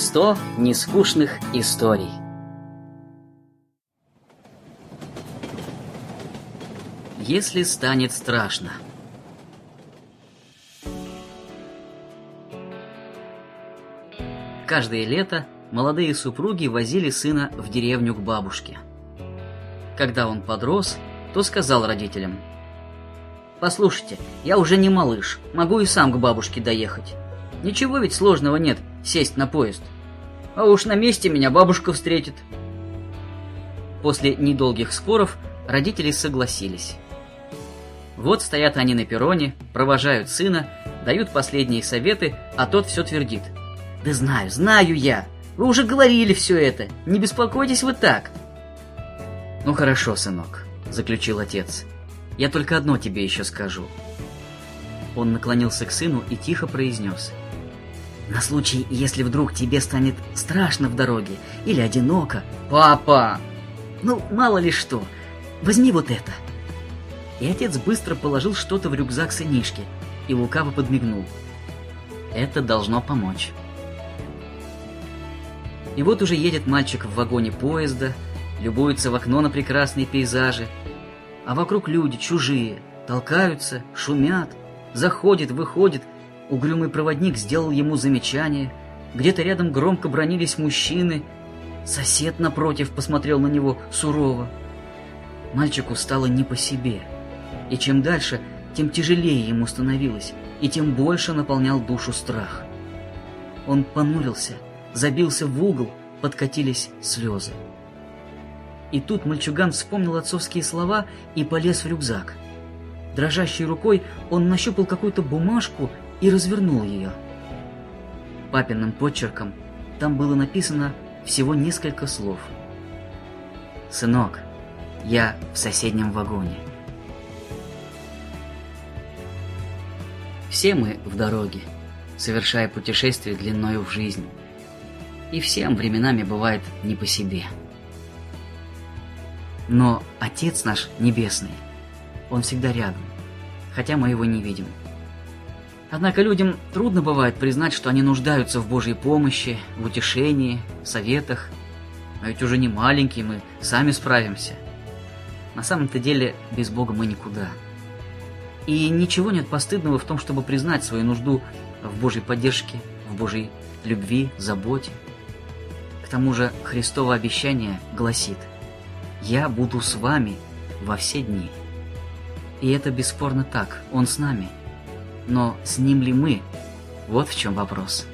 Сто нескучных историй. Если станет страшно. Каждое лето молодые супруги возили сына в деревню к бабушке. Когда он подрос, то сказал родителям, «Послушайте, я уже не малыш, могу и сам к бабушке доехать. Ничего ведь сложного нет сесть на поезд. А уж на месте меня бабушка встретит». После недолгих споров родители согласились. Вот стоят они на перроне, провожают сына, дают последние советы, а тот все твердит. «Да знаю, знаю я! Вы уже говорили все это! Не беспокойтесь вы так!» «Ну хорошо, сынок», — заключил отец. «Я только одно тебе еще скажу». Он наклонился к сыну и тихо произнес. «На случай, если вдруг тебе станет страшно в дороге или одиноко...» «Папа!» «Ну, мало ли что. Возьми вот это». И отец быстро положил что-то в рюкзак сынишки и лукаво подмигнул. «Это должно помочь». И вот уже едет мальчик в вагоне поезда, любуется в окно на прекрасные пейзажи, а вокруг люди чужие, толкаются, шумят, заходит, выходит. Угрюмый проводник сделал ему замечание, где-то рядом громко бронились мужчины, сосед напротив посмотрел на него сурово. Мальчику стало не по себе, и чем дальше, тем тяжелее ему становилось, и тем больше наполнял душу страх. Он понурился — забился в угол, подкатились слезы. И тут мальчуган вспомнил отцовские слова и полез в рюкзак. Дрожащей рукой он нащупал какую-то бумажку и развернул ее. Папиным почерком там было написано всего несколько слов. «Сынок, я в соседнем вагоне». Все мы в дороге, совершая путешествие длиною в жизнь и всем временами бывает не по себе. Но Отец наш Небесный, Он всегда рядом, хотя мы его не видим. Однако людям трудно бывает признать, что они нуждаются в Божьей помощи, в утешении, советах. А ведь уже не маленькие, мы сами справимся. На самом-то деле без Бога мы никуда. И ничего нет постыдного в том, чтобы признать свою нужду в Божьей поддержке, в Божьей любви, заботе. К тому же Христово обещание гласит «Я буду с вами во все дни». И это бесспорно так, Он с нами. Но с Ним ли мы? Вот в чем вопрос.